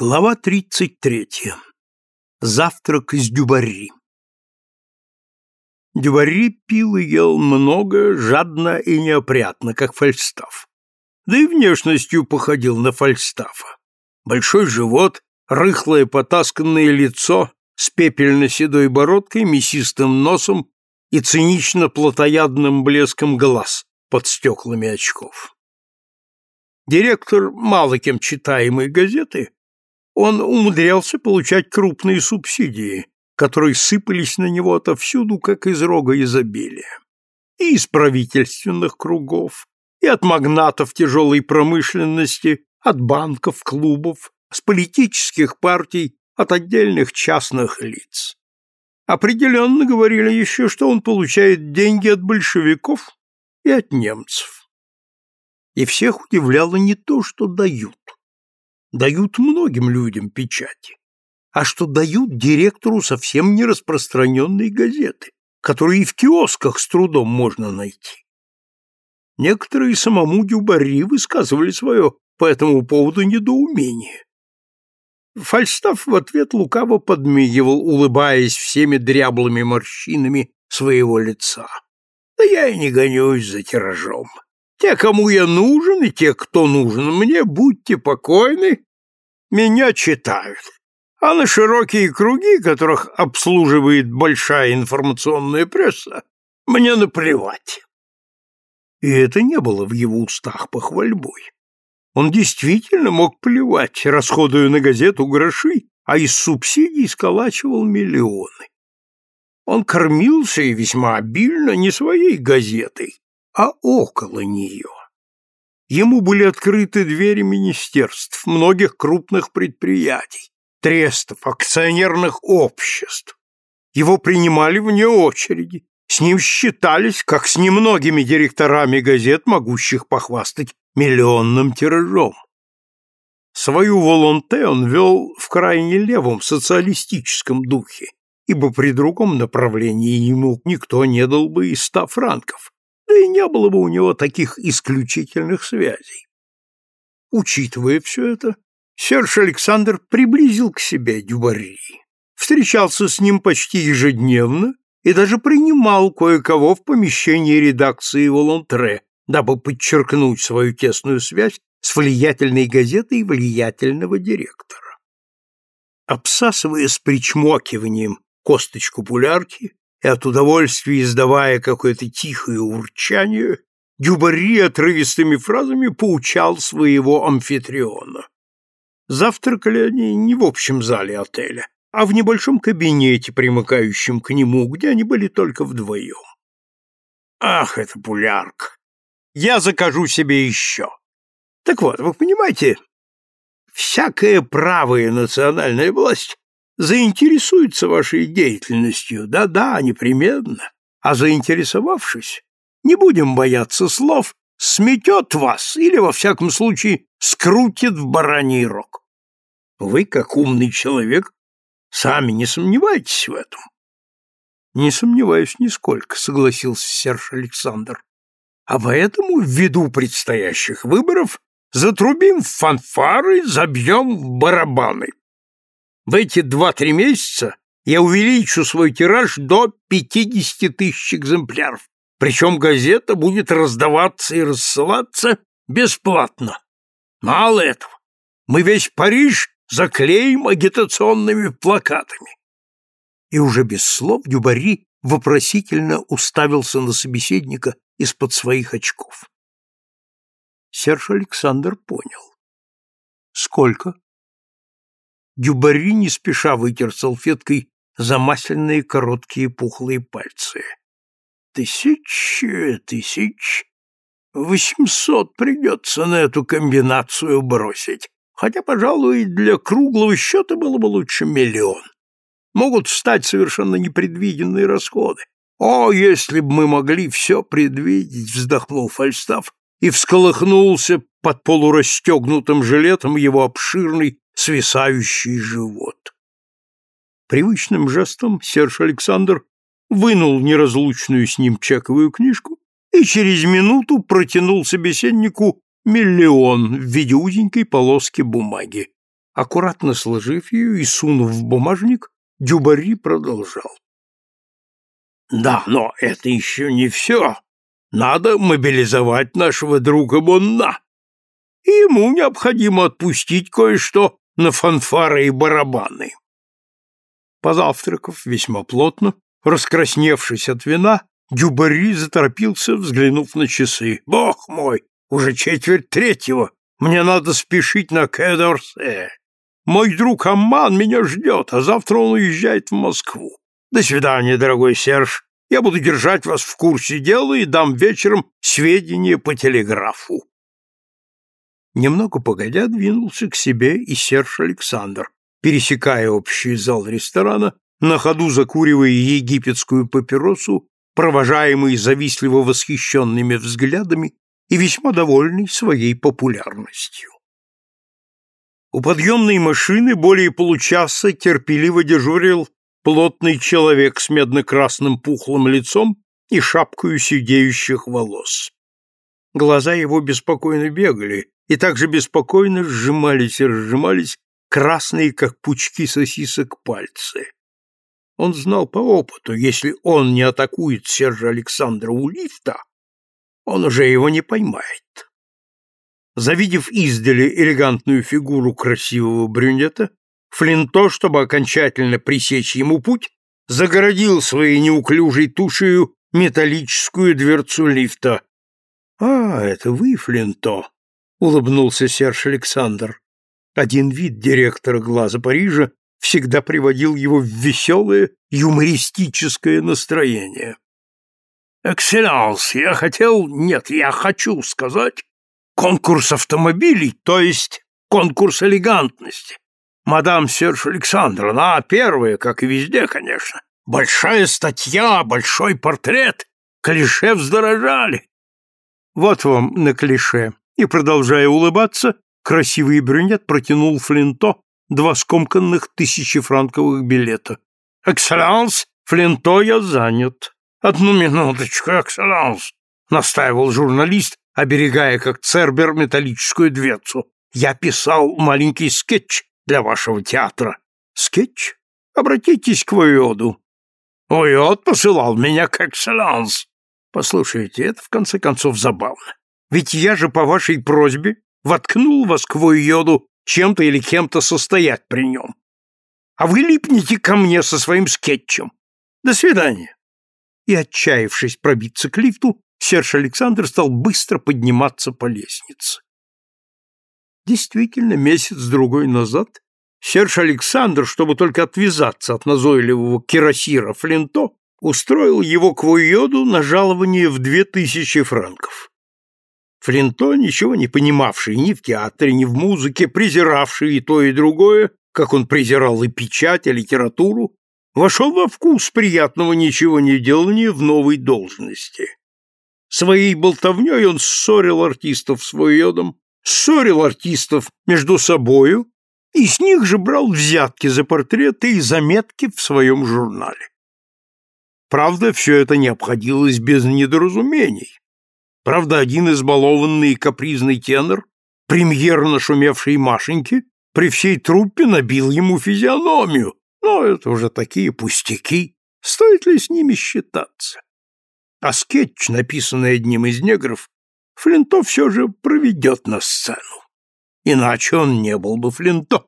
Глава 33. Завтрак из Дюбари. Дюбари пил и ел много, жадно и неопрятно, как Фальстаф. Да и внешностью походил на Фальстафа. Большой живот, рыхлое потасканное лицо с пепельно-седой бородкой, мясистым носом и цинично-плотоядным блеском глаз под стеклами очков. Директор мало кем читаемой газеты он умудрялся получать крупные субсидии, которые сыпались на него отовсюду, как из рога изобилия. И из правительственных кругов, и от магнатов тяжелой промышленности, от банков, клубов, с политических партий, от отдельных частных лиц. Определенно говорили еще, что он получает деньги от большевиков и от немцев. И всех удивляло не то, что дают, дают многим людям печати, а что дают директору совсем не распространенные газеты, которые и в киосках с трудом можно найти. Некоторые самому Дюбари высказывали свое по этому поводу недоумение. Фальстаф в ответ лукаво подмигивал, улыбаясь всеми дряблыми морщинами своего лица. Да я и не гонюсь за тиражом. Те, кому я нужен, и те, кто нужен мне, будьте покойны, меня читают. А на широкие круги, которых обслуживает большая информационная пресса, мне наплевать. И это не было в его устах похвальбой. Он действительно мог плевать, расходуя на газету гроши, а из субсидий сколачивал миллионы. Он кормился и весьма обильно не своей газетой, а около нее. Ему были открыты двери министерств, многих крупных предприятий, трестов, акционерных обществ. Его принимали вне очереди, с ним считались, как с немногими директорами газет, могущих похвастать миллионным тиражом. Свою волонте он вел в крайне левом социалистическом духе, ибо при другом направлении ему никто не дал бы и ста франков да и не было бы у него таких исключительных связей. Учитывая все это, Серж Александр приблизил к себе Дюбари, встречался с ним почти ежедневно и даже принимал кое-кого в помещении редакции «Волонтре», дабы подчеркнуть свою тесную связь с влиятельной газетой влиятельного директора. Обсасывая с причмокиванием косточку пулярки, и от удовольствия издавая какое-то тихое урчание, Дюбари отрывистыми фразами поучал своего амфитриона. Завтракали они не в общем зале отеля, а в небольшом кабинете, примыкающем к нему, где они были только вдвоем. Ах, это пулярка! Я закажу себе еще. Так вот, вы понимаете, всякая правая национальная власть заинтересуется вашей деятельностью, да-да, непременно, а заинтересовавшись, не будем бояться слов, сметет вас или, во всяком случае, скрутит в бараний рог. Вы, как умный человек, сами не сомневаетесь в этом. Не сомневаюсь нисколько, согласился Серж Александр. А поэтому, ввиду предстоящих выборов, затрубим фанфары, забьем барабаны. В эти два-три месяца я увеличу свой тираж до 50 тысяч экземпляров, причем газета будет раздаваться и рассылаться бесплатно. Мало этого, мы весь Париж заклеим агитационными плакатами. И уже без слов Дюбари вопросительно уставился на собеседника из-под своих очков. Серж Александр понял. «Сколько?» Дюбари не спеша вытер салфеткой замасленные короткие пухлые пальцы. Тысяч, тысяч, восемьсот придется на эту комбинацию бросить, хотя, пожалуй, для круглого счета было бы лучше миллион. Могут встать совершенно непредвиденные расходы. О, если бы мы могли все предвидеть, вздохнул Фальстаф и всколыхнулся под полурастегнутым жилетом его обширный свисающий живот. Привычным жестом Серж Александр вынул неразлучную с ним чековую книжку и через минуту протянул собеседнику миллион в виде узенькой полоски бумаги. Аккуратно сложив ее и сунув в бумажник, Дюбари продолжал. Да, но это еще не все. Надо мобилизовать нашего друга Бонна. Ему необходимо отпустить кое-что на фанфары и барабаны. Позавтракав весьма плотно, раскрасневшись от вина, Дюбари заторопился, взглянув на часы. «Бог мой, уже четверть третьего. Мне надо спешить на Кедорсе. Мой друг Амман меня ждет, а завтра он уезжает в Москву. До свидания, дорогой Серж. Я буду держать вас в курсе дела и дам вечером сведения по телеграфу. Немного погодя двинулся к себе и Серж Александр, пересекая общий зал ресторана, на ходу закуривая египетскую папиросу, провожаемый завистливо восхищенными взглядами и весьма довольный своей популярностью. У подъемной машины более получаса терпеливо дежурил плотный человек с медно-красным пухлым лицом и шапкою сидеющих волос. Глаза его беспокойно бегали, и также беспокойно сжимались и разжимались красные, как пучки сосисок, пальцы. Он знал по опыту, если он не атакует Сержа Александра у лифта, он уже его не поймает. Завидев издали элегантную фигуру красивого брюнета, Флинто, чтобы окончательно пресечь ему путь, загородил своей неуклюжей тушею металлическую дверцу лифта. — А, это вы, Флинто, — улыбнулся Серж Александр. Один вид директора «Глаза Парижа» всегда приводил его в веселое, юмористическое настроение. «Экселленс, я хотел... Нет, я хочу сказать, Конкурс автомобилей, то есть конкурс элегантности. Мадам Серж Александровна, а первая, как и везде, конечно. Большая статья, большой портрет. Клише вздорожали. Вот вам на клише. И, продолжая улыбаться, красивый брюнет протянул Флинто два скомканных тысячефранковых билета. «Экселленс, Флинто я занят». «Одну минуточку, экселленс», — настаивал журналист, оберегая как цербер металлическую дверцу. Я писал маленький скетч для вашего театра. Скетч? Обратитесь к Войоду. Войод посылал меня как экселленс. Послушайте, это в конце концов забавно. Ведь я же по вашей просьбе воткнул вас к Войоду чем-то или кем-то состоять при нем. А вы липнете ко мне со своим скетчем. До свидания. И, отчаявшись пробиться к лифту, Серж Александр стал быстро подниматься по лестнице. Действительно, месяц-другой назад Серж Александр, чтобы только отвязаться от назойливого кирасира Флинто, устроил его к Вуйоду на жалование в две тысячи франков. Флинто, ничего не понимавший ни в театре, ни в музыке, презиравший и то, и другое, как он презирал и печать, и литературу, вошел во вкус приятного ничего не делания в новой должности. Своей болтовней он ссорил артистов с Воедом, ссорил артистов между собою и с них же брал взятки за портреты и заметки в своем журнале. Правда, все это не обходилось без недоразумений. Правда, один избалованный и капризный тенор, премьер нашумевшей Машеньки, при всей труппе набил ему физиономию, но это уже такие пустяки, стоит ли с ними считаться? а скетч, написанный одним из негров, Флинто все же проведет на сцену. Иначе он не был бы Флинто.